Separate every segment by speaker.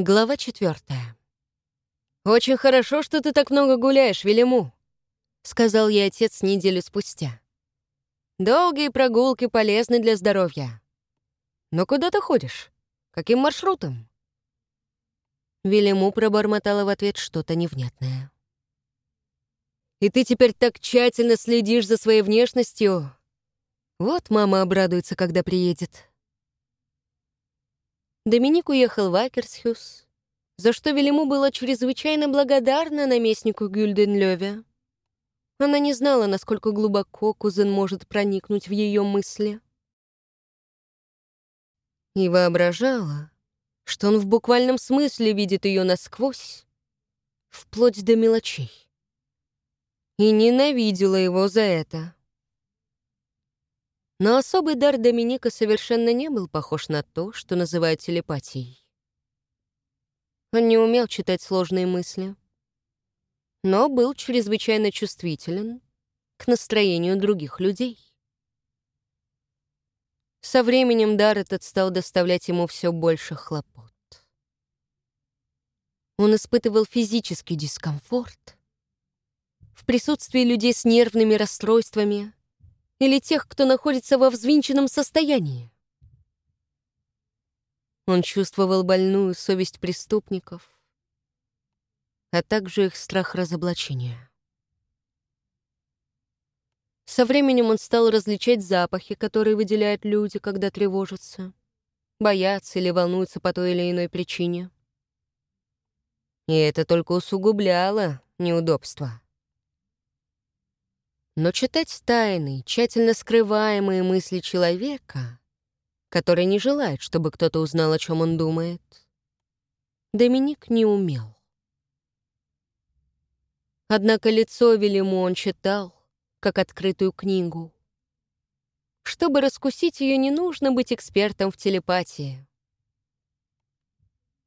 Speaker 1: Глава четвертая. «Очень хорошо, что ты так много гуляешь, Велиму», — сказал ей отец неделю спустя. «Долгие прогулки полезны для здоровья. Но куда ты ходишь? Каким маршрутом?» Велиму пробормотала в ответ что-то невнятное. «И ты теперь так тщательно следишь за своей внешностью. Вот мама обрадуется, когда приедет». Доминик уехал в Акерсхюс, за что Велиму была чрезвычайно благодарна наместнику Гюльденлёве. Она не знала, насколько глубоко кузен может проникнуть в ее мысли. И воображала, что он в буквальном смысле видит ее насквозь, вплоть до мелочей. И ненавидела его за это. Но особый дар Доминика совершенно не был похож на то, что называют телепатией. Он не умел читать сложные мысли, но был чрезвычайно чувствителен к настроению других людей. Со временем дар этот стал доставлять ему все больше хлопот. Он испытывал физический дискомфорт в присутствии людей с нервными расстройствами, или тех, кто находится во взвинченном состоянии. Он чувствовал больную совесть преступников, а также их страх разоблачения. Со временем он стал различать запахи, которые выделяют люди, когда тревожатся, боятся или волнуются по той или иной причине. И это только усугубляло неудобства. Но читать тайные, тщательно скрываемые мысли человека, который не желает, чтобы кто-то узнал, о чем он думает, Доминик не умел. Однако лицо Велиму он читал, как открытую книгу. Чтобы раскусить ее, не нужно быть экспертом в телепатии.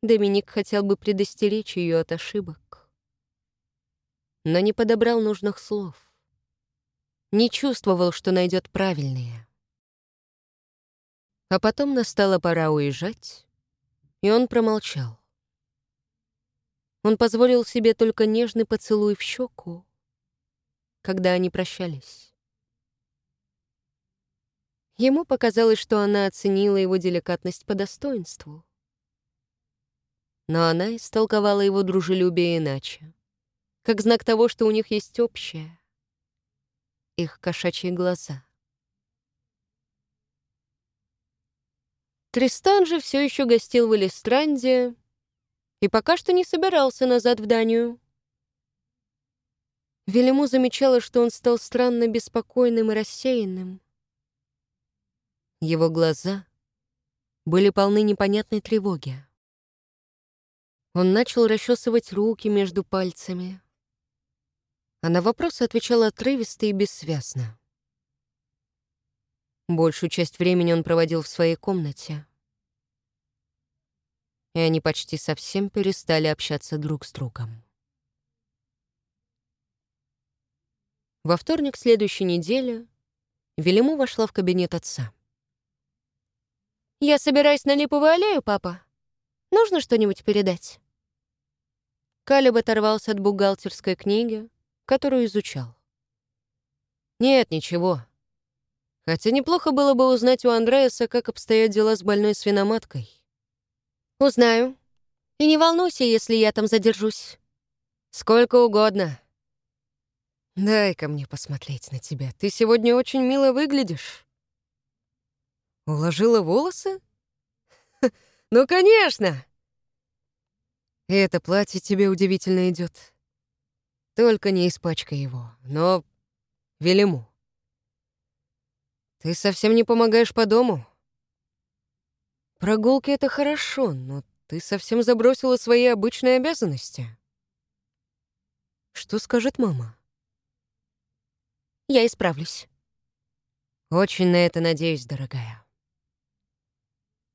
Speaker 1: Доминик хотел бы предостеречь ее от ошибок, но не подобрал нужных слов не чувствовал, что найдет правильные. А потом настала пора уезжать, и он промолчал. Он позволил себе только нежный поцелуй в щеку, когда они прощались. Ему показалось, что она оценила его деликатность по достоинству. Но она истолковала его дружелюбие иначе, как знак того, что у них есть общее их кошачьи глаза. Тристан же все еще гостил в Элистранде и пока что не собирался назад в Данию. Велиму замечала, что он стал странно беспокойным и рассеянным. Его глаза были полны непонятной тревоги. Он начал расчесывать руки между пальцами а на вопросы отвечал отрывисто и бессвязно. Большую часть времени он проводил в своей комнате. И они почти совсем перестали общаться друг с другом. Во вторник следующей недели Велиму вошла в кабинет отца. «Я собираюсь на Липовую аллею, папа. Нужно что-нибудь передать?» Калиб оторвался от бухгалтерской книги, которую изучал. Нет, ничего. Хотя неплохо было бы узнать у Андреаса, как обстоят дела с больной свиноматкой. Узнаю. И не волнуйся, если я там задержусь. Сколько угодно. Дай-ка мне посмотреть на тебя. Ты сегодня очень мило выглядишь. Уложила волосы? Ну, конечно! И это платье тебе удивительно идет. Только не испачкай его, но Велиму. Ты совсем не помогаешь по дому. Прогулки — это хорошо, но ты совсем забросила свои обычные обязанности. Что скажет мама? Я исправлюсь. Очень на это надеюсь, дорогая.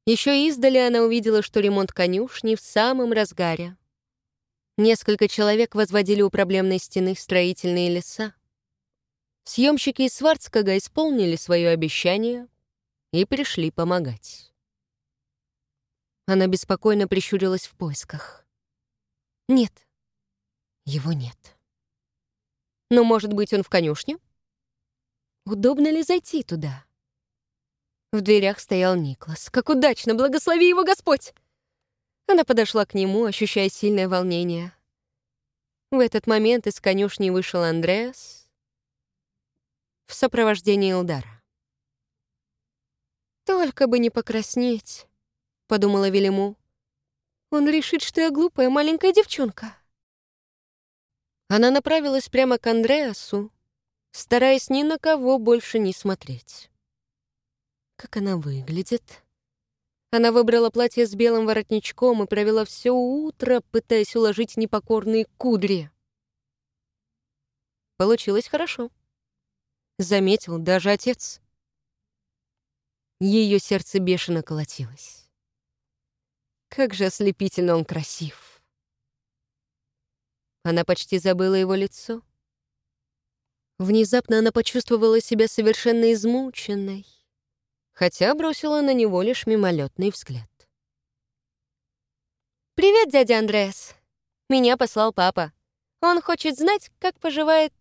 Speaker 1: Еще издали она увидела, что ремонт конюшни в самом разгаре. Несколько человек возводили у проблемной стены строительные леса. Съемщики из Сварцкага исполнили свое обещание и пришли помогать. Она беспокойно прищурилась в поисках. Нет, его нет. Но, может быть, он в конюшне? Удобно ли зайти туда? В дверях стоял Никлас. Как удачно! Благослови его Господь! Она подошла к нему, ощущая сильное волнение. В этот момент из конюшни вышел Андреас в сопровождении Элдара. «Только бы не покраснеть», — подумала Велиму. «Он решит, что я глупая маленькая девчонка». Она направилась прямо к Андреасу, стараясь ни на кого больше не смотреть. Как она выглядит? Она выбрала платье с белым воротничком и провела все утро, пытаясь уложить непокорные кудри. Получилось хорошо. Заметил даже отец. Ее сердце бешено колотилось. Как же ослепительно он красив. Она почти забыла его лицо. Внезапно она почувствовала себя совершенно измученной, хотя бросила на него лишь мимолетный взгляд. «Привет, дядя Андреас. Меня послал папа. Он хочет знать, как поживает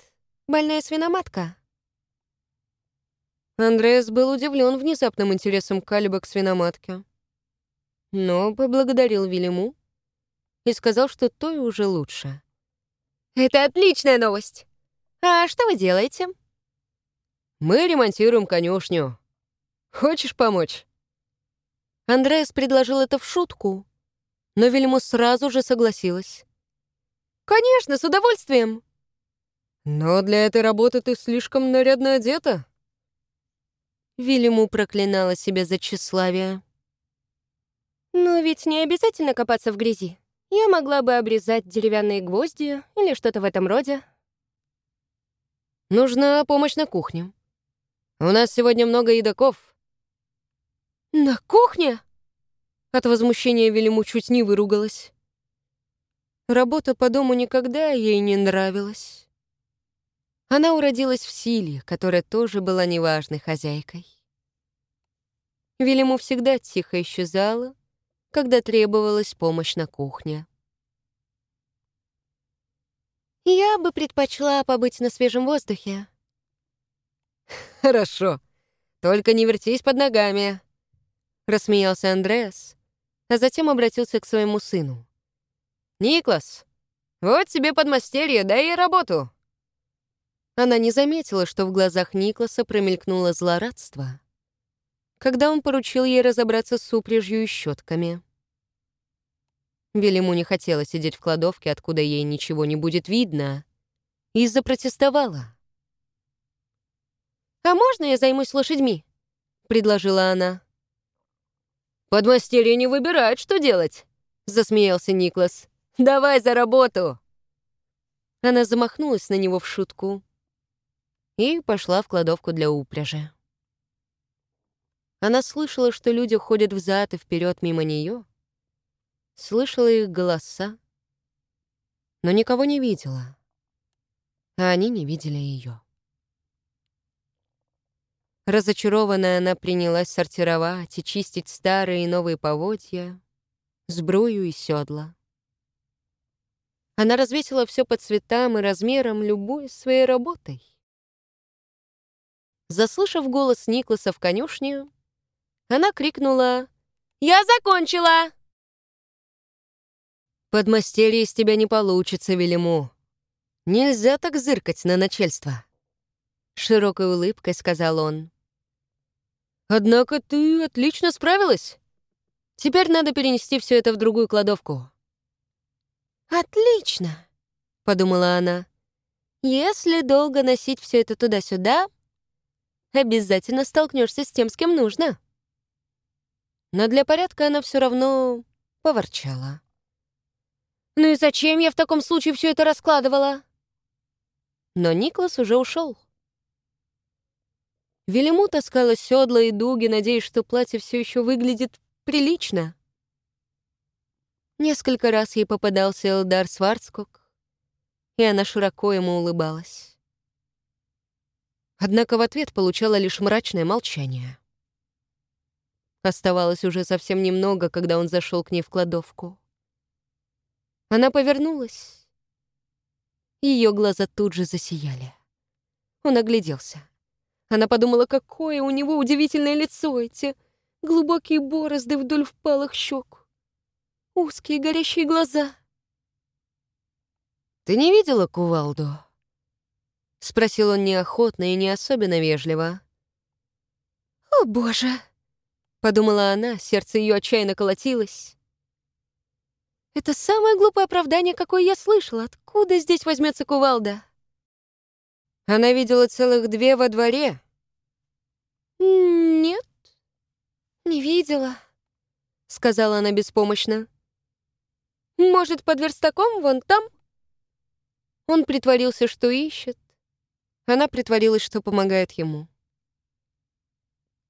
Speaker 1: больная свиноматка». Андреас был удивлен внезапным интересом Калиба к свиноматке, но поблагодарил Вильяму и сказал, что то и уже лучше. Это отличная новость. А что вы делаете? Мы ремонтируем конюшню. Хочешь помочь? Андреас предложил это в шутку, но Вильму сразу же согласилась. «Конечно, с удовольствием!» «Но для этой работы ты слишком нарядно одета». Вильяму проклинала себя за тщеславие. «Но ведь не обязательно копаться в грязи. Я могла бы обрезать деревянные гвозди или что-то в этом роде. Нужна помощь на кухне. У нас сегодня много едоков. На кухне? От возмущения Велиму чуть не выругалась. Работа по дому никогда ей не нравилась. Она уродилась в силе, которая тоже была неважной хозяйкой. Велиму всегда тихо исчезала, когда требовалась помощь на кухне. «Я бы предпочла побыть на свежем воздухе». «Хорошо, только не вертись под ногами», — рассмеялся Андреас, а затем обратился к своему сыну. «Никлас, вот тебе подмастерье, дай ей работу». Она не заметила, что в глазах Никласа промелькнуло злорадство, когда он поручил ей разобраться с упряжью и щетками. Велиму не хотела сидеть в кладовке, откуда ей ничего не будет видно, и запротестовала. «А можно я займусь лошадьми?» — предложила она. «Подмастерье не выбирает, что делать», — засмеялся Никлас. «Давай за работу!» Она замахнулась на него в шутку и пошла в кладовку для упряжи. Она слышала, что люди ходят взад и вперед мимо нее, слышала их голоса, но никого не видела, а они не видели ее. Разочарованная она принялась сортировать и чистить старые и новые поводья, сбрую и седла. Она развесила все по цветам и размерам, любой своей работой. Заслышав голос Никласа в конюшне, она крикнула «Я закончила!» Подмастерье из тебя не получится, Велиму. Нельзя так зыркать на начальство. Широкой улыбкой сказал он. Однако ты отлично справилась. Теперь надо перенести все это в другую кладовку. Отлично, подумала она. Если долго носить все это туда-сюда, обязательно столкнешься с тем, с кем нужно. Но для порядка она все равно поворчала. Ну и зачем я в таком случае все это раскладывала? Но Никлас уже ушел. Велиму таскала седла и дуги, надеясь, что платье все еще выглядит прилично. Несколько раз ей попадался Элдар Сварцкок, и она широко ему улыбалась. Однако в ответ получала лишь мрачное молчание. Оставалось уже совсем немного, когда он зашел к ней в кладовку. Она повернулась. Ее глаза тут же засияли. Он огляделся. Она подумала, какое у него удивительное лицо, эти глубокие борозды вдоль впалых щек, узкие горящие глаза. «Ты не видела кувалду?» — спросил он неохотно и не особенно вежливо. «О, боже!» — подумала она, сердце ее отчаянно колотилось. «Это самое глупое оправдание, какое я слышала. Откуда здесь возьмется кувалда?» Она видела целых две во дворе. «Нет, не видела», — сказала она беспомощно. «Может, под верстаком вон там?» Он притворился, что ищет. Она притворилась, что помогает ему.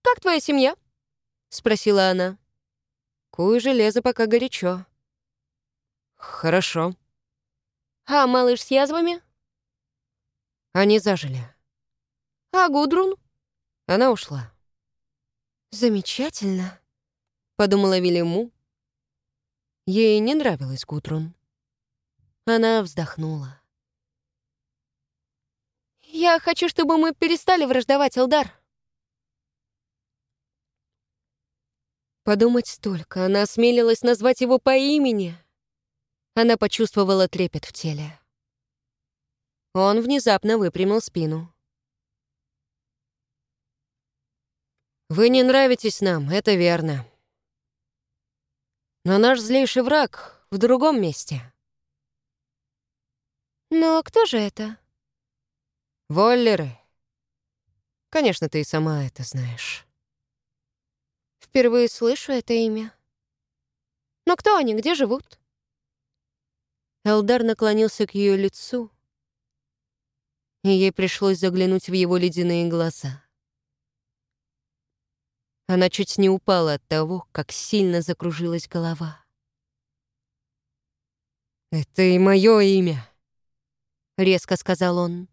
Speaker 1: «Как твоя семья?» — спросила она. «Куй железо, пока горячо». «Хорошо». «А малыш с язвами?» Они зажили. «А Гудрун?» Она ушла. «Замечательно», — подумала Вильяму. Ей не нравилась Гудрун. Она вздохнула. «Я хочу, чтобы мы перестали враждовать, Элдар». Подумать только, она осмелилась назвать его по имени. Она почувствовала трепет в теле. Он внезапно выпрямил спину. «Вы не нравитесь нам, это верно. Но наш злейший враг в другом месте». «Но кто же это?» «Воллеры. Конечно, ты и сама это знаешь». Впервые слышу это имя. Но кто они, где живут? Элдар наклонился к ее лицу, и ей пришлось заглянуть в его ледяные глаза. Она чуть не упала от того, как сильно закружилась голова. «Это и мое имя», — резко сказал он.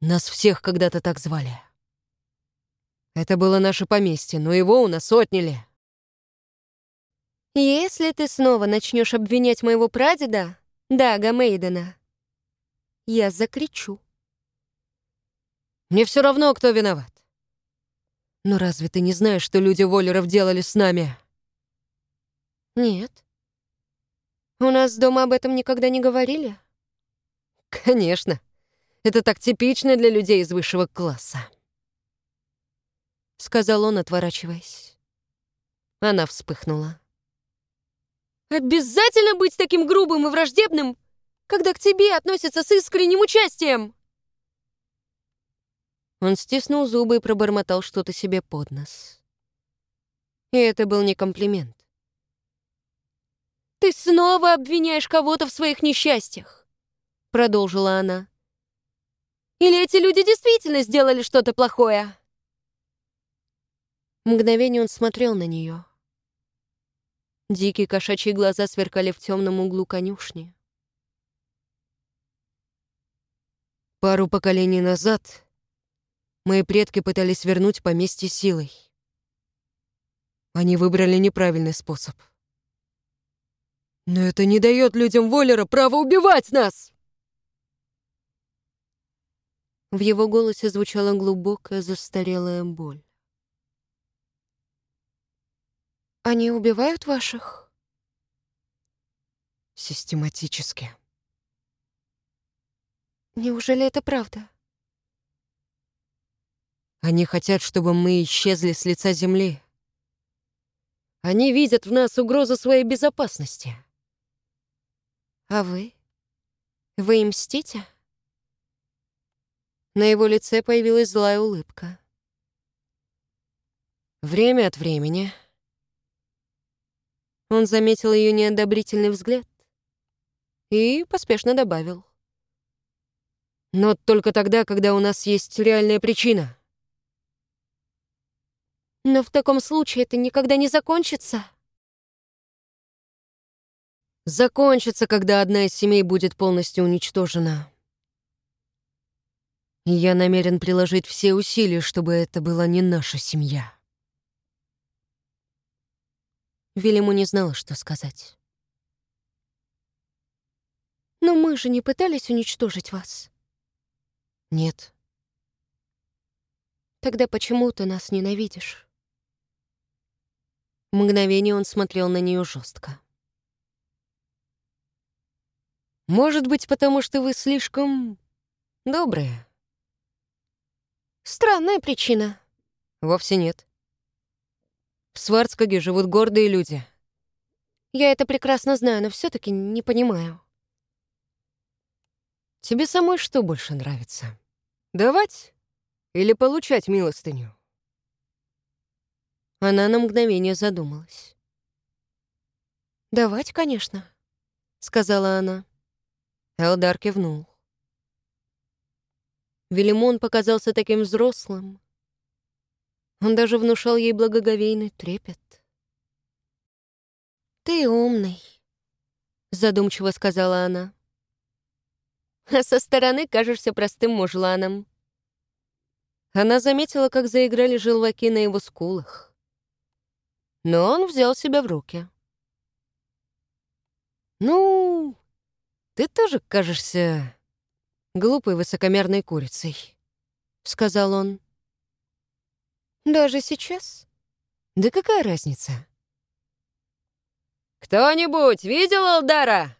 Speaker 1: «Нас всех когда-то так звали». Это было наше поместье, но его у нас отняли. Если ты снова начнешь обвинять моего прадеда, Дага Мейдена, я закричу. Мне все равно, кто виноват. Но разве ты не знаешь, что люди Воллеров делали с нами? Нет. У нас дома об этом никогда не говорили. Конечно. Это так типично для людей из высшего класса. — сказал он, отворачиваясь. Она вспыхнула. «Обязательно быть таким грубым и враждебным, когда к тебе относятся с искренним участием!» Он стиснул зубы и пробормотал что-то себе под нос. И это был не комплимент. «Ты снова обвиняешь кого-то в своих несчастьях!» Продолжила она. «Или эти люди действительно сделали что-то плохое?» Мгновение он смотрел на нее. Дикие кошачьи глаза сверкали в темном углу конюшни. Пару поколений назад мои предки пытались вернуть поместье силой. Они выбрали неправильный способ. Но это не дает людям Воллера права убивать нас! В его голосе звучала глубокая застарелая боль. Они убивают ваших? Систематически. Неужели это правда? Они хотят, чтобы мы исчезли с лица земли. Они видят в нас угрозу своей безопасности. А вы? Вы им мстите? На его лице появилась злая улыбка. Время от времени он заметил ее неодобрительный взгляд и поспешно добавил. «Но только тогда, когда у нас есть реальная причина». «Но в таком случае это никогда не закончится». «Закончится, когда одна из семей будет полностью уничтожена». Я намерен приложить все усилия, чтобы это была не наша семья. Велиму не знала, что сказать. «Но мы же не пытались уничтожить вас».
Speaker 2: «Нет».
Speaker 1: «Тогда почему ты нас ненавидишь?»
Speaker 2: Мгновение он смотрел на нее жестко. «Может быть, потому что вы слишком добрые?»
Speaker 1: «Странная причина».
Speaker 2: «Вовсе нет. В Сварцкаге живут гордые люди».
Speaker 1: «Я это прекрасно знаю, но все таки не понимаю».
Speaker 2: Тебе самой что больше нравится? Давать или получать милостыню? Она на мгновение задумалась.
Speaker 1: «Давать, конечно», — сказала она.
Speaker 2: Элдар кивнул. Велимон показался таким взрослым. Он даже внушал ей благоговейный трепет.
Speaker 1: «Ты умный», — задумчиво сказала она а со стороны кажешься простым мужланом».
Speaker 2: Она заметила, как заиграли желваки на его скулах. Но он взял себя в руки. «Ну, ты тоже кажешься глупой высокомерной курицей», — сказал он.
Speaker 1: «Даже сейчас?»
Speaker 2: «Да какая разница?» «Кто-нибудь видел Алдара?»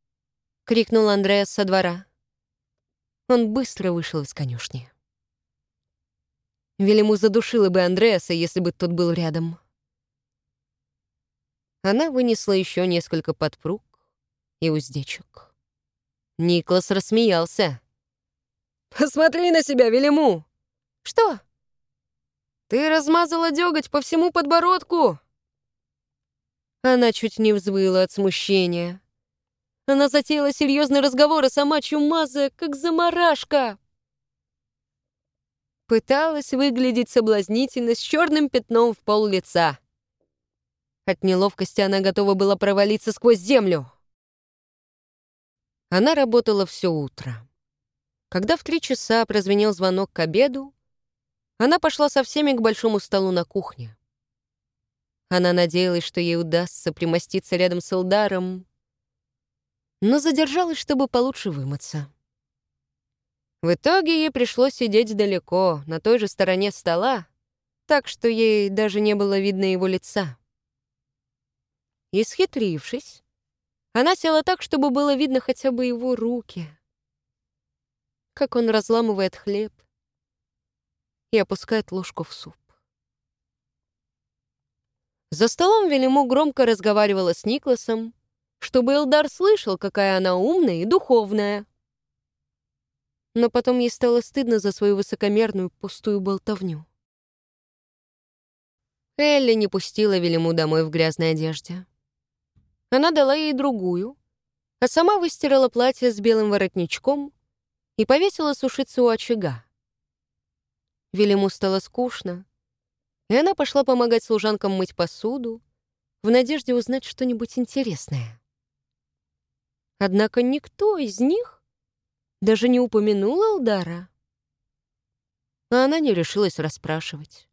Speaker 2: — крикнул Андреас со двора. Он быстро вышел из конюшни. Велиму задушила бы Андреаса, если бы тот был рядом. Она вынесла еще несколько подпруг и уздечек. Никлас рассмеялся. «Посмотри на себя, Велиму!»
Speaker 1: «Что?»
Speaker 2: «Ты размазала деготь по всему подбородку!» Она чуть не взвыла от смущения. Она затеяла серьезный разговор, а сама чумазая, как заморашка. Пыталась выглядеть соблазнительно с черным пятном в пол лица. От неловкости она готова была провалиться сквозь землю. Она работала все утро. Когда в три часа прозвенел звонок к обеду, она пошла со всеми к большому столу на кухне. Она надеялась, что ей удастся примоститься рядом с Элдаром, но задержалась, чтобы получше вымыться. В итоге ей пришлось сидеть далеко, на той же стороне стола, так что ей даже не было видно его лица. Исхитрившись, она села так, чтобы было видно хотя бы его руки, как он разламывает хлеб и опускает ложку в суп. За столом Велиму громко разговаривала с Никласом, чтобы Элдар слышал, какая она умная и духовная. Но потом ей стало стыдно за свою высокомерную пустую болтовню. Элли не пустила Велиму домой в грязной одежде. Она дала ей другую, а сама выстирала платье с белым воротничком и повесила сушиться у очага. Велиму стало скучно, и она пошла помогать служанкам мыть посуду в надежде узнать что-нибудь интересное. Однако никто из них даже не упомянул Алдара. А она не решилась расспрашивать,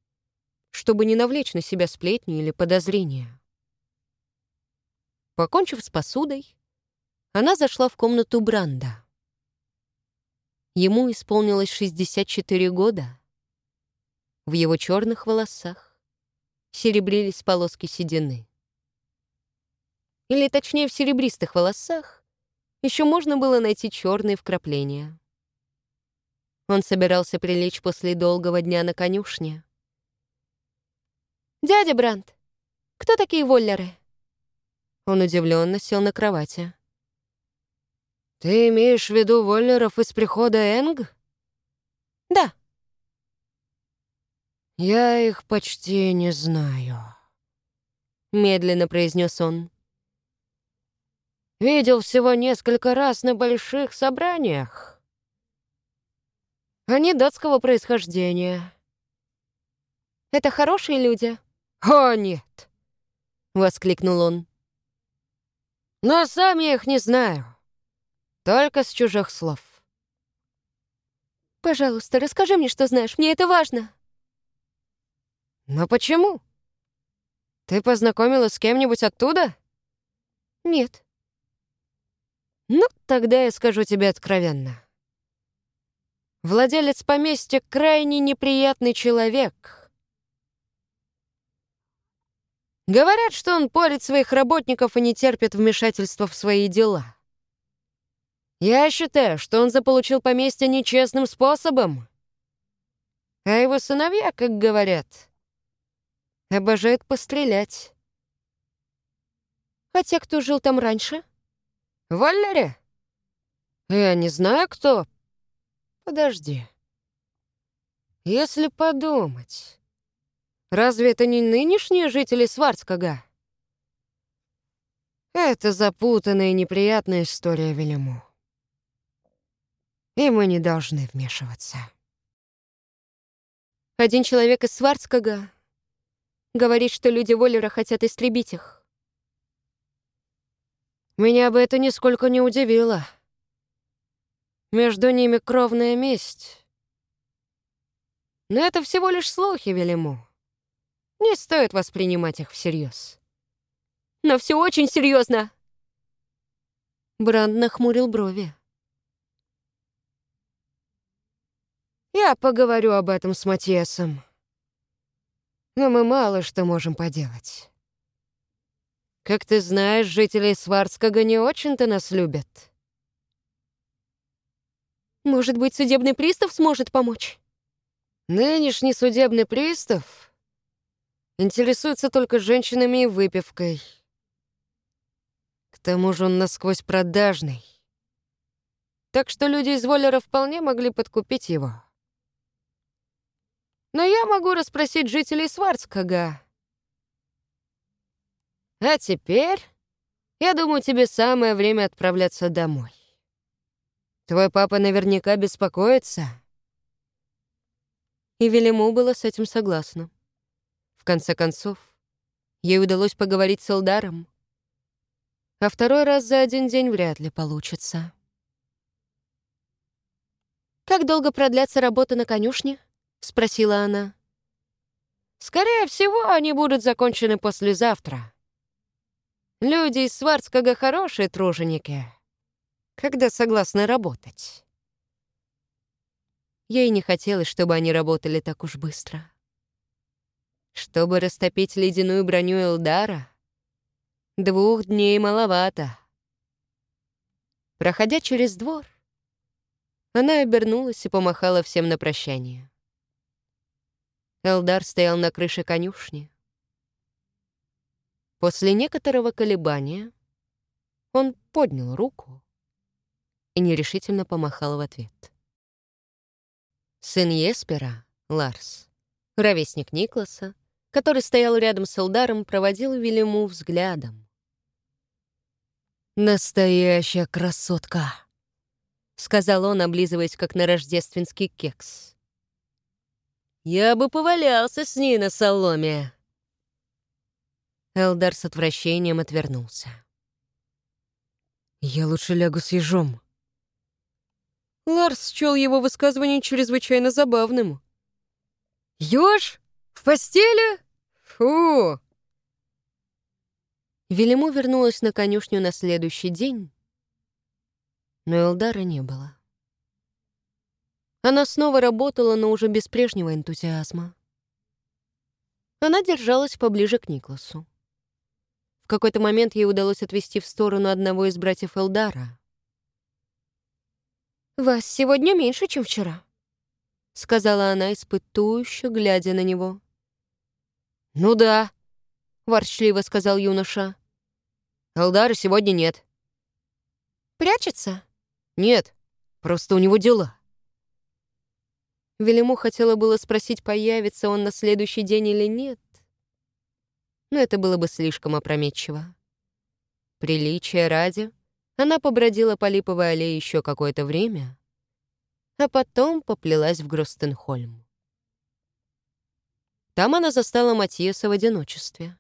Speaker 2: чтобы не навлечь на себя сплетни или подозрения. Покончив с посудой, она зашла в комнату Бранда. Ему исполнилось 64 года. В его черных волосах серебрились полоски седины. Или точнее, в серебристых волосах еще можно было найти черные вкрапления. Он собирался прилечь после долгого дня на конюшне.
Speaker 1: «Дядя Брандт, кто такие воллеры?»
Speaker 2: Он удивленно сел на кровати. «Ты имеешь в виду воллеров из прихода Энг?»
Speaker 1: «Да».
Speaker 2: «Я их почти не знаю», — медленно произнес он. Видел всего несколько раз на больших собраниях. Они датского происхождения.
Speaker 1: Это хорошие люди?
Speaker 2: О, нет! Воскликнул он. Но сам я их не знаю. Только с чужих слов.
Speaker 1: Пожалуйста, расскажи мне, что знаешь. Мне это важно.
Speaker 2: Но почему? Ты познакомилась с кем-нибудь оттуда?
Speaker 1: Нет.
Speaker 2: Ну, тогда я скажу тебе откровенно. Владелец поместья крайне неприятный человек. Говорят, что он порит своих работников и не терпит вмешательства в свои дела. Я считаю, что он заполучил поместье нечестным способом. А его сыновья, как говорят, обожают пострелять.
Speaker 1: А те, кто жил там раньше?
Speaker 2: В Валере? Я не знаю, кто. Подожди. Если подумать, разве это не нынешние жители Сварцкага? Это запутанная и неприятная история Велиму. И мы не должны вмешиваться.
Speaker 1: Один человек из Сварцкага говорит, что люди Воллера хотят истребить их.
Speaker 2: Меня бы это нисколько не удивило. Между ними кровная месть. Но это всего лишь слухи, Велиму. Не стоит воспринимать их всерьез.
Speaker 1: Но все очень серьезно.
Speaker 2: Бранд нахмурил брови. Я поговорю об этом с Матьесом. Но мы мало что можем поделать. Как ты знаешь, жители Сварского не очень-то нас любят.
Speaker 1: Может быть, судебный пристав сможет помочь?
Speaker 2: Нынешний судебный пристав интересуется только женщинами и выпивкой. К тому же он насквозь продажный. Так что люди из Воллера вполне могли подкупить его. Но я могу расспросить жителей Сварцкага. А теперь, я думаю, тебе самое время отправляться домой. Твой папа наверняка беспокоится. И Велиму было с этим согласна. В конце концов, ей удалось поговорить с Элдаром. А второй раз за один день вряд ли получится.
Speaker 1: «Как долго продлятся работы на конюшне?» — спросила она.
Speaker 2: «Скорее всего, они будут закончены послезавтра. Люди из Сварцкого хорошие труженики, когда согласны работать». Ей не хотелось, чтобы они работали так уж быстро. Чтобы растопить ледяную броню Элдара, двух дней маловато. Проходя через двор, она обернулась и помахала всем на прощание. Элдар стоял на крыше конюшни. После некоторого колебания он поднял руку и нерешительно помахал в ответ. Сын Еспера, Ларс, ровесник Никласа, который стоял рядом с Элдаром, проводил Вильяму взглядом. «Настоящая красотка!» — сказал он, облизываясь, как на рождественский кекс. Я бы повалялся с ней на соломе. Элдар с отвращением отвернулся. Я лучше лягу с ежом. Ларс счел его высказывание чрезвычайно забавным. «Ёж? В постели? Фу!» Велиму вернулась на конюшню на следующий день, но Элдара не было. Она снова работала, но уже без прежнего энтузиазма. Она держалась поближе к Никласу. В какой-то момент ей удалось отвести в сторону одного из братьев Элдара.
Speaker 1: «Вас сегодня меньше, чем вчера», — сказала она, испытующе, глядя на него.
Speaker 2: «Ну да», — ворчливо сказал юноша. «Элдара сегодня нет».
Speaker 1: «Прячется?»
Speaker 2: «Нет, просто у него дела».
Speaker 1: Велиму хотела было спросить, появится он на следующий день или нет. Но это было бы слишком опрометчиво.
Speaker 2: Приличия ради, она побродила по Липовой аллее еще какое-то время, а потом поплелась в Гростенхольм. Там она застала Матьеса в одиночестве.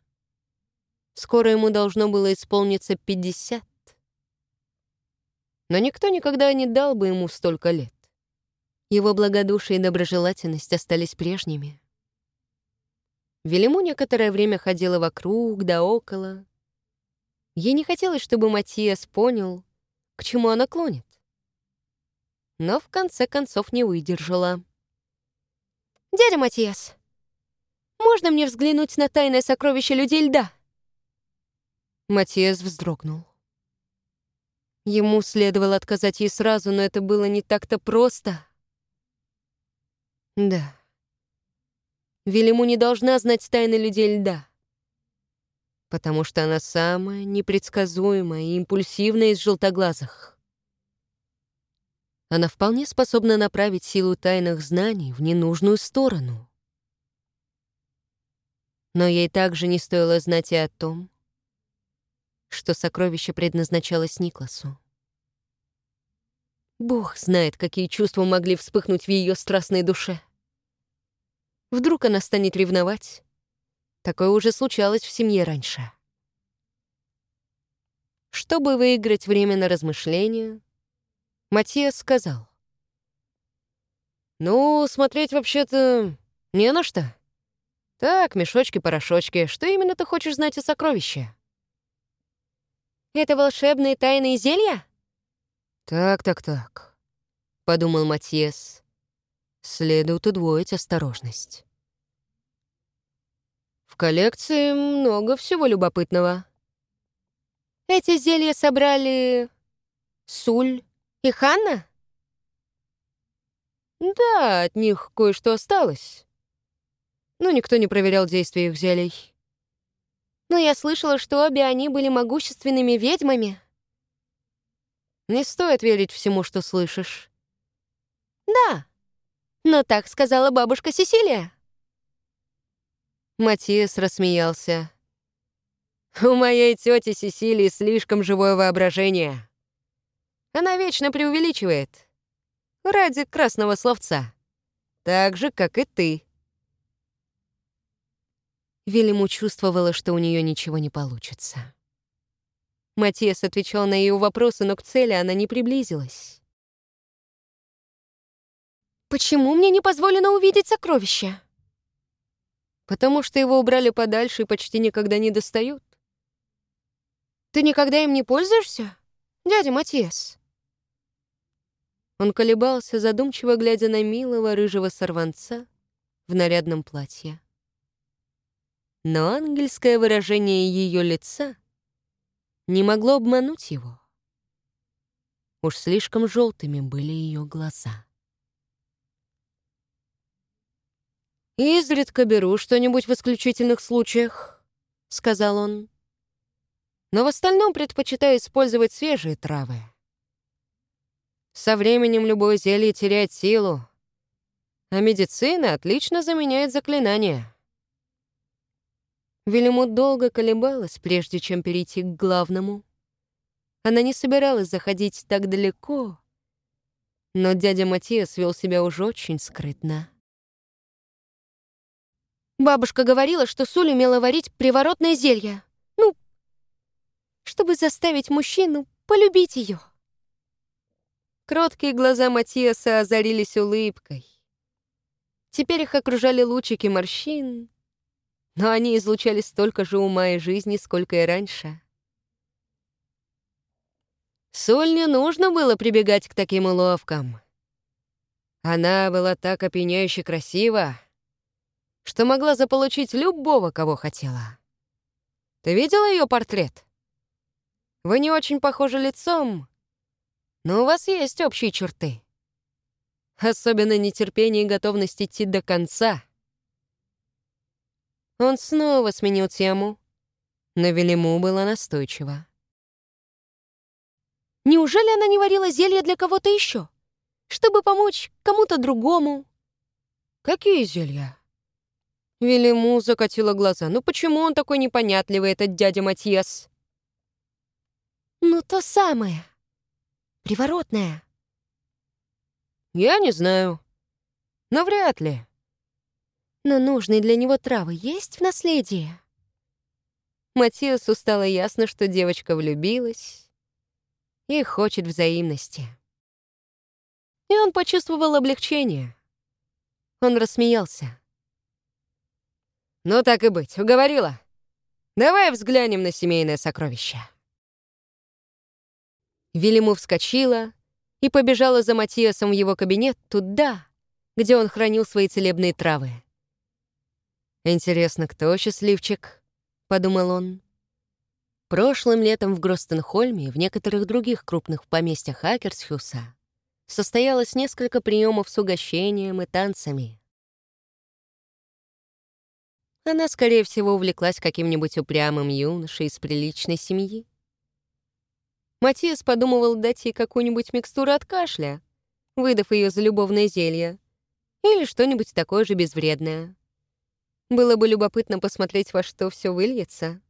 Speaker 2: Скоро ему должно было исполниться пятьдесят. Но никто никогда не дал бы ему столько лет. Его благодушие и доброжелательность остались прежними. Велиму некоторое время ходила вокруг да около. Ей не хотелось, чтобы Матиас понял, к чему она клонит. Но в конце концов не выдержала.
Speaker 1: «Дядя Матиас, можно мне взглянуть на тайное сокровище людей льда?»
Speaker 2: Матиас вздрогнул. Ему следовало отказать ей сразу, но это было не так-то просто. Да. Велиму не должна знать тайны людей льда, потому что она самая непредсказуемая и импульсивная из желтоглазых. Она вполне способна направить силу тайных знаний в ненужную сторону. Но ей также не стоило знать и о том, что сокровище предназначалось Никласу. Бог знает, какие чувства могли вспыхнуть в ее страстной душе. Вдруг она станет ревновать? Такое уже случалось в семье раньше. Чтобы выиграть время на размышления, Матиас сказал. «Ну, смотреть вообще-то не на что. Так, мешочки-порошочки, что именно ты хочешь знать о сокровище?»
Speaker 1: Это волшебные тайные зелья?
Speaker 2: Так-так-так, подумал Матьес. Следует удвоить осторожность. В коллекции много всего любопытного.
Speaker 1: Эти зелья собрали Суль и Ханна?
Speaker 2: Да, от них кое-что осталось. Но никто не проверял действия их зелий.
Speaker 1: Но я слышала, что обе они были могущественными ведьмами.
Speaker 2: Не стоит верить всему, что слышишь.
Speaker 1: Да, но так сказала бабушка Сесилия.
Speaker 2: Матиас рассмеялся. «У моей тети Сесилии слишком живое воображение. Она вечно преувеличивает. Ради красного словца. Так же, как и ты». Велиму чувствовала, что у нее ничего не получится. Матиас отвечал на ее вопросы, но к цели она не приблизилась.
Speaker 1: «Почему мне не позволено увидеть сокровища?»
Speaker 2: «Потому что его убрали подальше и почти никогда не достают».
Speaker 1: «Ты никогда им не пользуешься, дядя Матиас?»
Speaker 2: Он колебался, задумчиво глядя на милого рыжего сорванца в нарядном платье но ангельское выражение ее лица не могло обмануть его. Уж слишком желтыми были ее глаза. «Изредка беру что-нибудь в исключительных случаях», — сказал он. «Но в остальном предпочитаю использовать свежие травы. Со временем любое зелье теряет силу, а медицина отлично заменяет заклинания». Велимут долго колебалась, прежде чем перейти к главному. Она не собиралась заходить так далеко, но дядя Матиас вел себя уже очень скрытно.
Speaker 1: Бабушка говорила, что Суль умела варить приворотное зелье. Ну, чтобы заставить мужчину полюбить ее.
Speaker 2: Кроткие глаза Матиаса озарились улыбкой. Теперь их окружали лучики морщин, но они излучали столько же ума и жизни, сколько и раньше. Соль не нужно было прибегать к таким уловкам. Она была так опьяняюще красива, что могла заполучить любого, кого хотела. Ты видела ее портрет? Вы не очень похожи лицом, но у вас есть общие черты. Особенно нетерпение и готовность идти до конца — он снова сменил тему, но Велиму было настойчиво.
Speaker 1: Неужели она не варила зелье для кого-то еще? Чтобы помочь кому-то другому?
Speaker 2: Какие зелья? Велиму закатила глаза. Ну почему он такой непонятливый, этот дядя Матьяс?
Speaker 1: Ну, то самое. Приворотное.
Speaker 2: Я не знаю. Но вряд ли.
Speaker 1: Но нужные для него травы есть в наследии?
Speaker 2: Матиасу стало ясно, что девочка влюбилась и хочет взаимности. И он почувствовал облегчение. Он рассмеялся. «Ну так и быть, уговорила. Давай взглянем на семейное сокровище». Вильяму вскочила и побежала за Матиасом в его кабинет туда, где он хранил свои целебные травы. «Интересно, кто счастливчик?» — подумал он. Прошлым летом в Гростенхольме и в некоторых других крупных поместьях Акерсхюса состоялось несколько приемов с угощением и танцами. Она, скорее всего, увлеклась каким-нибудь упрямым юношей из приличной семьи. Матиас подумывал дать ей какую-нибудь микстуру от кашля, выдав ее за любовное зелье, или что-нибудь такое же безвредное. Было бы любопытно посмотреть, во что все выльется.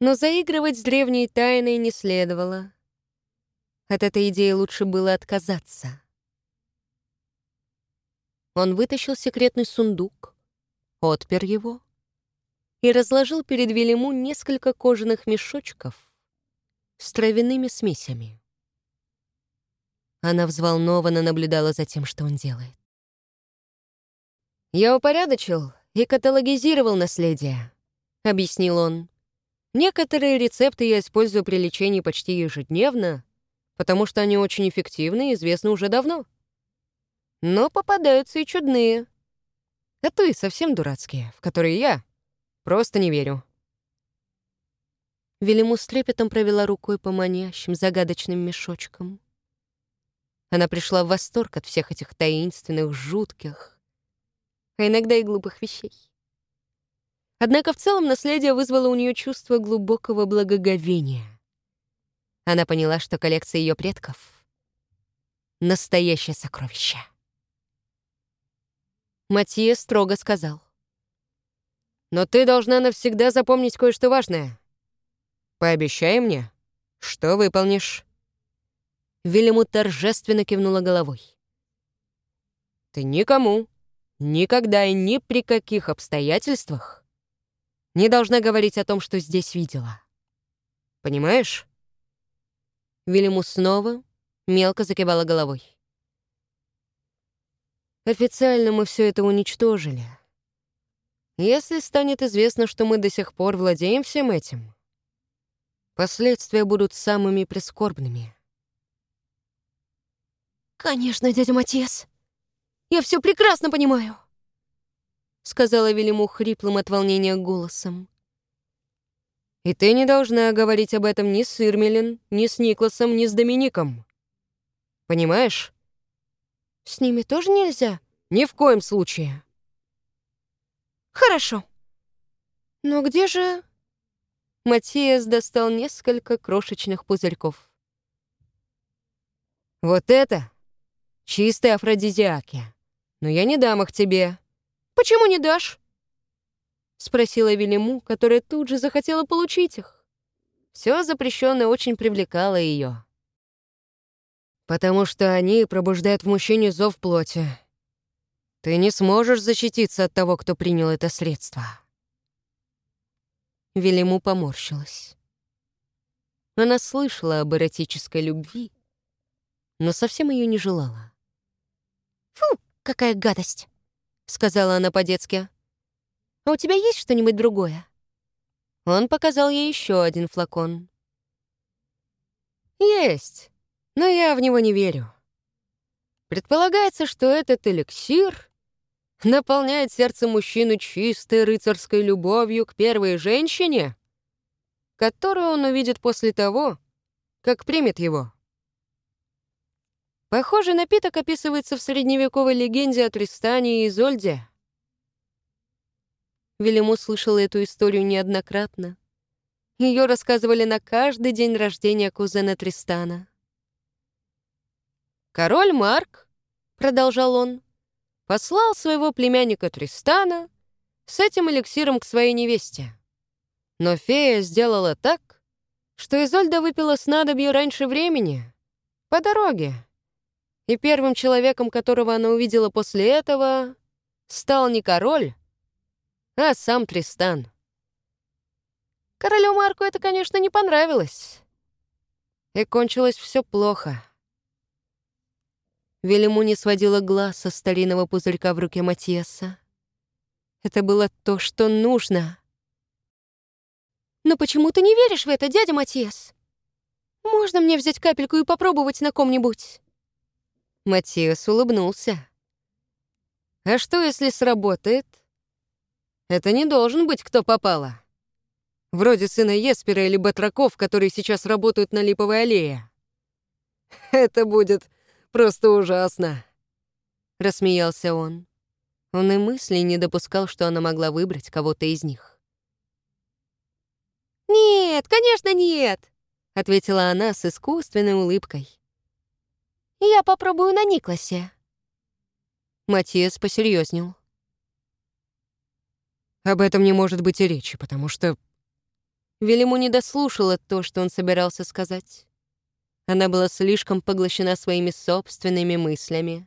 Speaker 2: Но заигрывать с древней тайной не следовало. От этой идеи лучше было отказаться. Он вытащил секретный сундук, отпер его и разложил перед Велиму несколько кожаных мешочков с травяными смесями. Она взволнованно наблюдала за тем, что он делает. «Я упорядочил и каталогизировал наследие», — объяснил он. «Некоторые рецепты я использую при лечении почти ежедневно, потому что они очень эффективны и известны уже давно. Но попадаются и чудные. А то и совсем дурацкие, в которые я просто не верю». Велиму с трепетом провела рукой по манящим, загадочным мешочкам. Она пришла в восторг от всех этих таинственных, жутких, а иногда и глупых вещей. Однако в целом наследие вызвало у нее чувство глубокого благоговения. Она поняла, что коллекция ее предков — настоящее сокровище. Матье строго сказал. «Но ты должна навсегда запомнить кое-что важное. Пообещай мне, что выполнишь». Вильяму торжественно кивнула головой. «Ты никому, никогда и ни при каких обстоятельствах не должна говорить о том, что здесь видела. Понимаешь?» Вильяму снова мелко закивала головой. «Официально мы все это уничтожили. Если станет известно, что мы до сих пор владеем всем этим, Последствия будут самыми прискорбными.
Speaker 1: «Конечно, дядя Матиас. Я все прекрасно понимаю», — сказала Велиму хриплым от волнения голосом.
Speaker 2: «И ты не должна говорить об этом ни с Ирмелин, ни с Никласом, ни с Домиником. Понимаешь?»
Speaker 1: «С ними тоже нельзя?»
Speaker 2: «Ни в коем случае».
Speaker 1: «Хорошо. Но где же Матиас достал несколько крошечных пузырьков.
Speaker 2: «Вот это чистые афродизиаки. Но я не дам их тебе».
Speaker 1: «Почему не дашь?»
Speaker 2: — спросила Велиму, которая тут же захотела получить их. Все запрещенное очень привлекало ее. «Потому что они пробуждают в мужчине зов плоти. Ты не сможешь защититься от того, кто принял это средство». Велиму поморщилась. Она слышала об эротической любви, но совсем ее не желала.
Speaker 1: «Фу, какая гадость!» — сказала она по-детски.
Speaker 2: «А у тебя есть что-нибудь другое?» Он показал ей еще один флакон. «Есть, но я в него не верю. Предполагается, что этот эликсир наполняет сердце мужчины чистой рыцарской любовью к первой женщине, которую он увидит после того, как примет его. Похожий напиток описывается в средневековой легенде о Тристане и Изольде. Велиму слышал эту историю неоднократно. Ее рассказывали на каждый день рождения кузена Тристана. «Король Марк», — продолжал он, послал своего племянника Тристана с этим эликсиром к своей невесте. Но фея сделала так, что Изольда выпила снадобье раньше времени, по дороге. И первым человеком, которого она увидела после этого, стал не король, а сам Тристан. Королю Марку это, конечно, не понравилось. И кончилось все плохо. Велиму не сводила глаз со старинного пузырька в руке Матьеса.
Speaker 1: Это было то, что нужно. «Но почему ты не веришь в это, дядя Матиас? Можно мне взять капельку и попробовать на ком-нибудь?»
Speaker 2: Матиас улыбнулся. «А что, если сработает? Это не должен быть кто попало. Вроде сына Еспера или Батраков, которые сейчас работают на Липовой аллее. Это будет просто ужасно!» Рассмеялся он. Он и мысли не допускал, что она могла выбрать кого-то из них.
Speaker 1: «Нет, конечно, нет!» — ответила она с искусственной улыбкой. «Я попробую на Никласе».
Speaker 2: Матиас посерьезнел. «Об этом не может быть и речи, потому что...» Велиму не дослушала то, что он собирался сказать. Она была слишком поглощена своими собственными мыслями.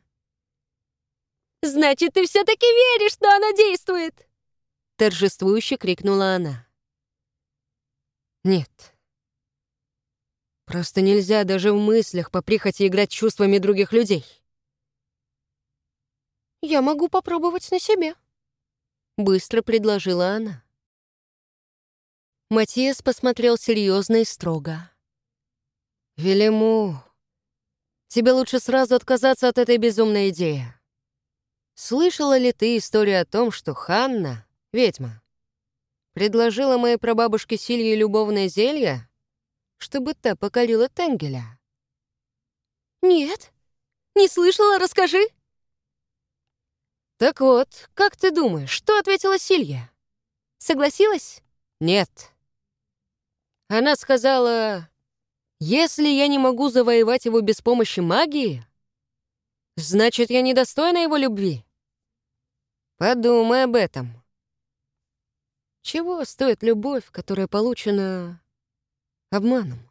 Speaker 1: «Значит, ты все таки веришь, что она действует!»
Speaker 2: Торжествующе крикнула она. «Нет. Просто нельзя даже в мыслях по прихоти играть чувствами других людей».
Speaker 1: «Я могу попробовать на себе», — быстро предложила она.
Speaker 2: Матиас посмотрел серьезно и строго. «Велиму, тебе лучше сразу отказаться от этой безумной идеи. Слышала ли ты историю о том, что Ханна, ведьма, предложила моей прабабушке Силье любовное зелье, чтобы та покорила Тенгеля?»
Speaker 1: «Нет, не слышала, расскажи».
Speaker 2: «Так вот, как ты думаешь, что ответила Силья?»
Speaker 1: «Согласилась?»
Speaker 2: «Нет». Она сказала, «Если я не могу завоевать его без помощи магии, значит, я недостойна его любви. Подумай об этом. Чего стоит любовь, которая получена обманом?»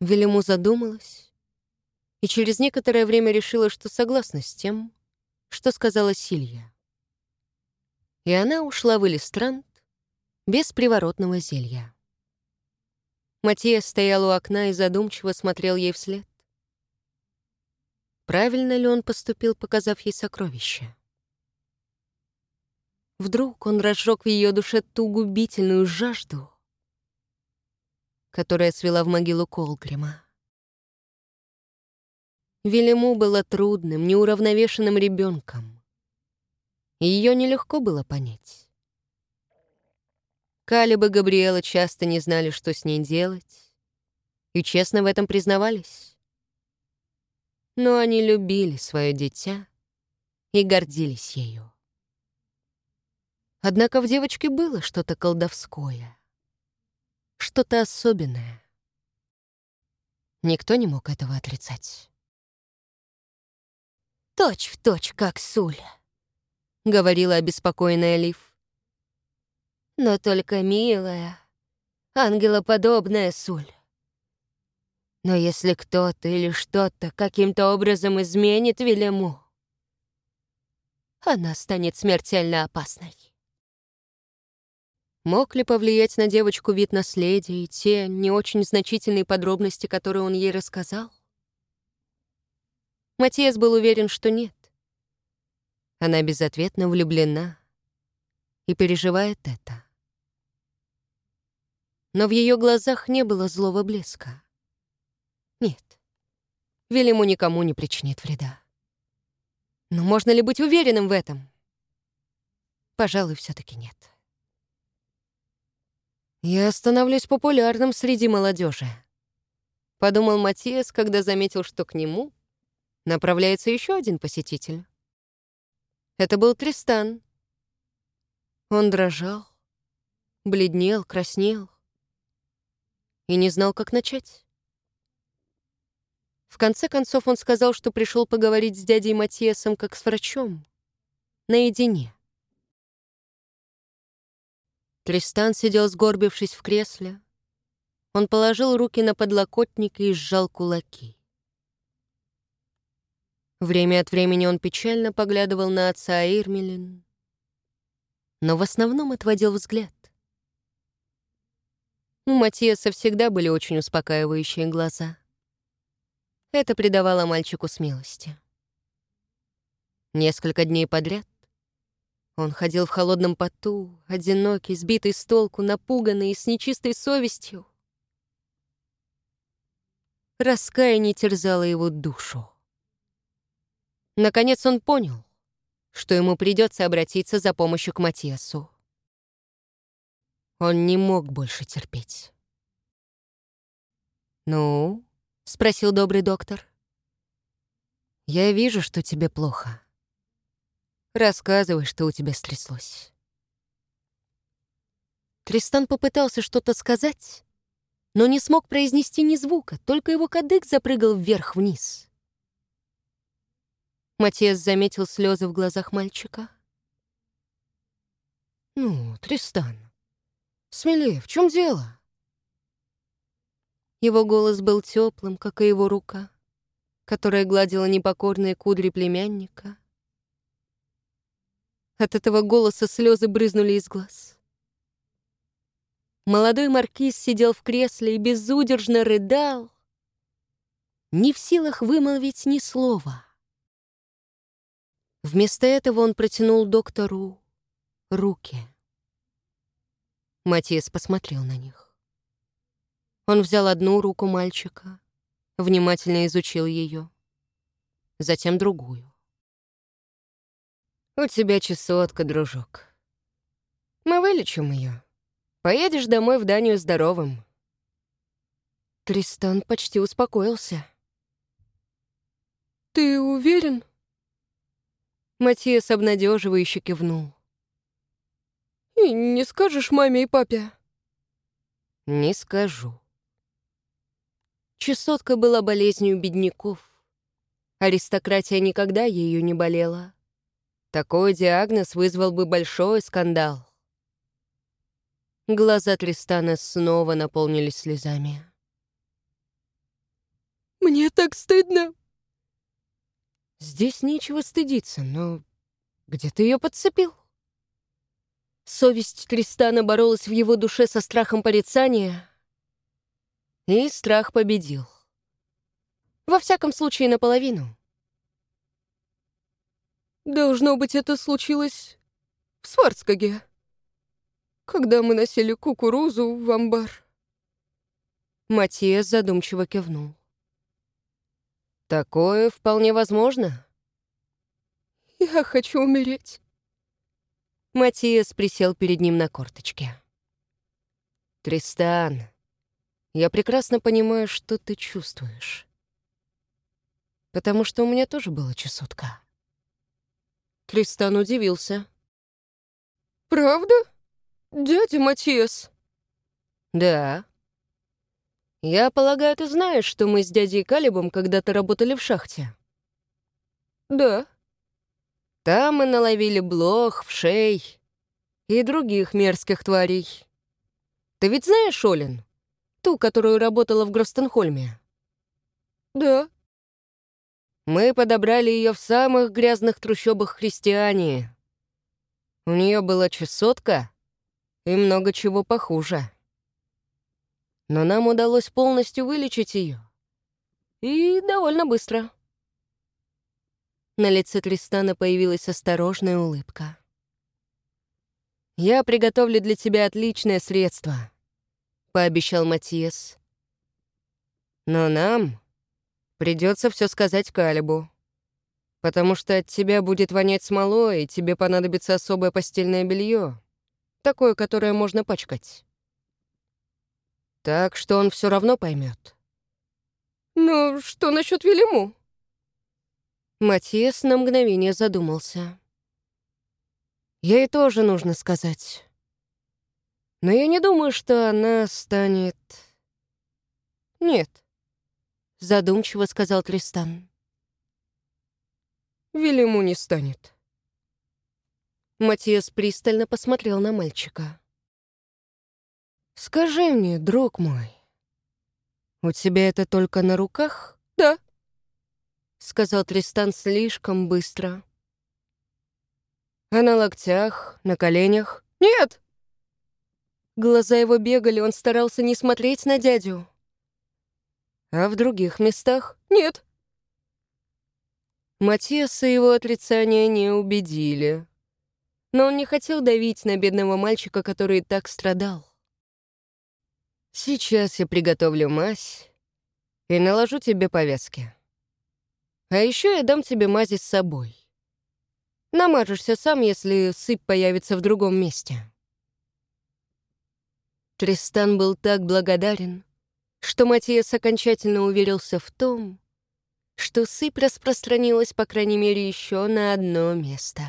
Speaker 2: Велиму задумалась и через некоторое время решила, что согласна с тем, что сказала Силья. И она ушла в Элистрант без приворотного зелья. Матиас стоял у окна и задумчиво смотрел ей вслед. Правильно ли он поступил, показав ей сокровище? Вдруг он разжег в ее душе ту губительную жажду, которая свела в могилу Колгрима. Велиму была трудным, неуравновешенным ребенком. Ее нелегко было понять. Калиб и Габриэла часто не знали, что с ней делать, и честно в этом признавались. Но они любили свое дитя и гордились ею. Однако в девочке было что-то колдовское, что-то особенное. Никто не мог этого отрицать.
Speaker 1: «Точь в точь, как Суля», — говорила обеспокоенная Лив. «Но только милая, ангелоподобная Суль. Но если кто-то или что-то каким-то образом изменит Велему, она станет смертельно опасной».
Speaker 2: Мог ли повлиять на девочку вид наследия и те не очень значительные подробности, которые он ей рассказал? Матиас был уверен, что нет. Она безответно влюблена и переживает это. Но в ее глазах не было злого блеска. Нет, Велиму никому не причинит вреда. Но можно ли быть уверенным в этом? Пожалуй, все таки нет. «Я становлюсь популярным среди молодежи», — подумал Матиас, когда заметил, что к нему направляется еще один посетитель. Это был Тристан. Он дрожал, бледнел, краснел и не знал, как начать. В конце концов он сказал, что пришел поговорить с дядей Матиасом как с врачом, наедине. Тристан сидел, сгорбившись в кресле. Он положил руки на подлокотники и сжал кулаки. Время от времени он печально поглядывал на отца Ирмелин, но в основном отводил взгляд. У Матиаса всегда были очень успокаивающие глаза. Это придавало мальчику смелости. Несколько дней подряд он ходил в холодном поту, одинокий, сбитый с толку, напуганный и с нечистой совестью. Раскаяние терзало его душу. Наконец он понял, что ему придется обратиться за помощью к Матиасу. Он не мог больше терпеть. «Ну?» — спросил добрый доктор. «Я вижу, что тебе плохо. Рассказывай, что у тебя стряслось». Тристан попытался что-то сказать, но не смог произнести ни звука, только его кадык запрыгал вверх-вниз. Матиас заметил слезы в глазах мальчика. «Ну, Тристан, смелее, в чем дело?» Его голос был теплым, как и его рука, которая гладила непокорные кудри племянника. От этого голоса слезы брызнули из глаз. Молодой маркиз сидел в кресле и безудержно рыдал, не в силах вымолвить ни слова. Вместо этого он протянул доктору руки. Матиас посмотрел на них. Он взял одну руку мальчика, внимательно изучил ее, затем другую. «У тебя чесотка, дружок. Мы вылечим ее. Поедешь домой в Данию здоровым». Тристан почти успокоился.
Speaker 1: «Ты уверен?»
Speaker 2: Матиас обнадеживающе кивнул.
Speaker 1: «И не скажешь маме и папе?»
Speaker 2: «Не скажу». Чесотка была болезнью бедняков. Аристократия никогда ею не болела. Такой диагноз вызвал бы большой скандал. Глаза Тристана снова наполнились слезами.
Speaker 1: «Мне так стыдно!»
Speaker 2: Здесь нечего стыдиться, но где ты ее подцепил? Совесть Тристана боролась в его душе со страхом порицания, и страх победил. Во всяком случае, наполовину.
Speaker 1: Должно быть, это случилось в Сварцкаге, когда мы носили кукурузу в амбар.
Speaker 2: Матиас задумчиво кивнул. Такое вполне возможно.
Speaker 1: Я хочу умереть.
Speaker 2: Матиас присел перед ним на корточке. Тристан, я прекрасно понимаю, что ты чувствуешь. Потому что у меня тоже была чесотка. Тристан удивился.
Speaker 1: «Правда? Дядя Матиас?»
Speaker 2: «Да. Я полагаю, ты знаешь, что мы с дядей Калибом когда-то работали в шахте?»
Speaker 1: «Да».
Speaker 2: Там мы наловили блох, вшей и других мерзких тварей. Ты ведь знаешь Олин? Ту, которую работала в Гростенхольме?
Speaker 1: Да.
Speaker 2: Мы подобрали ее в самых грязных трущобах христиане. У нее была чесотка и много чего похуже но нам удалось полностью вылечить ее. И довольно быстро. На лице Тристана появилась осторожная улыбка. «Я приготовлю для тебя отличное средство», — пообещал Матиас. «Но нам придется все сказать Калибу, потому что от тебя будет вонять смолой, и тебе понадобится особое постельное белье, такое, которое можно пачкать». Так что он все равно поймет.
Speaker 1: «Но что насчет Велиму?»
Speaker 2: Матиас на мгновение задумался. Ей тоже нужно сказать. Но я не думаю, что она станет... Нет, задумчиво сказал Тристан.
Speaker 1: Велиму не станет.
Speaker 2: Матиас пристально посмотрел на мальчика. «Скажи мне, друг мой, у тебя это только на руках?»
Speaker 1: «Да», —
Speaker 2: сказал Тристан слишком быстро. «А на локтях, на коленях?»
Speaker 1: «Нет!»
Speaker 2: Глаза его бегали, он старался не смотреть на дядю. «А в других местах?»
Speaker 1: «Нет».
Speaker 2: Матиаса его отрицания не убедили. Но он не хотел давить на бедного мальчика, который так страдал. «Сейчас я приготовлю мазь и наложу тебе повязки. А еще я дам тебе мази с собой. Намажешься сам, если сыпь появится в другом месте». Тристан был так благодарен, что Матиас окончательно уверился в том, что сыпь распространилась, по крайней мере, еще на одно место.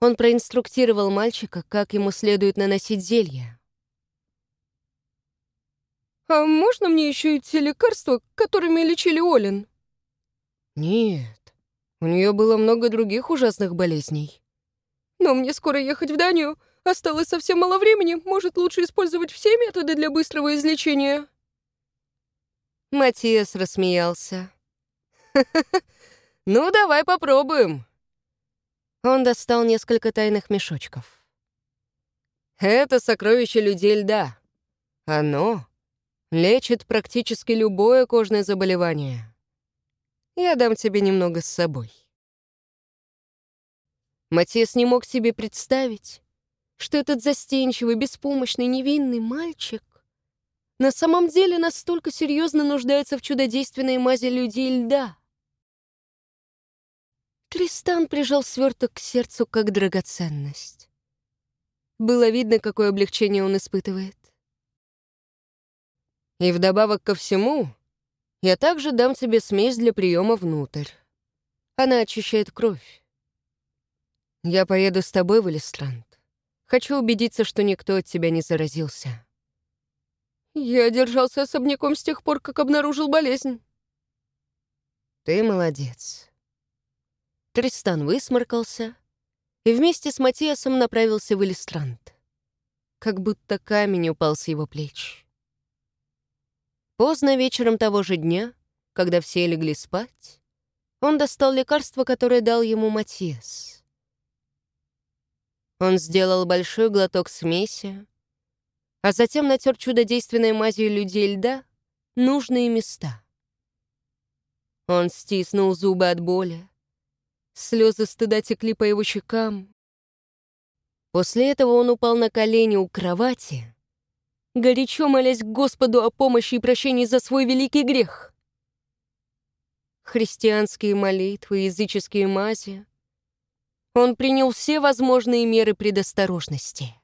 Speaker 2: Он проинструктировал мальчика, как ему следует наносить зелье.
Speaker 1: «А можно мне еще и те лекарства, которыми лечили Олин?»
Speaker 2: «Нет, у нее было много других ужасных болезней».
Speaker 1: «Но мне скоро ехать в Данию. Осталось совсем мало времени. Может, лучше использовать все методы для быстрого излечения?»
Speaker 2: Матиас рассмеялся. «Ну, давай попробуем». Он достал несколько тайных мешочков. «Это сокровище людей льда. Оно лечит практически любое кожное заболевание. Я дам тебе немного с собой». Матиас не мог себе представить, что этот застенчивый, беспомощный, невинный мальчик на самом деле настолько серьезно нуждается в чудодейственной мази людей льда. Тристан прижал сверток к сердцу как драгоценность. Было видно, какое облегчение он испытывает. И вдобавок ко всему, я также дам тебе смесь для приема внутрь. Она очищает кровь. Я поеду с тобой в Элистранд. Хочу убедиться, что никто от тебя не заразился.
Speaker 1: Я держался особняком с тех пор, как обнаружил болезнь.
Speaker 2: Ты молодец. Тристан высморкался и вместе с Матиасом направился в Элистранд. Как будто камень упал с его плеч. Поздно вечером того же дня, когда все легли спать, он достал лекарство, которое дал ему Матиас. Он сделал большой глоток смеси, а затем натер чудодейственной мазью людей льда нужные места. Он стиснул зубы от боли. Слезы стыда текли по его щекам. После этого он упал на колени у кровати, горячо молясь Господу о помощи и прощении за свой великий грех. Христианские молитвы, языческие мази. Он принял все возможные меры предосторожности.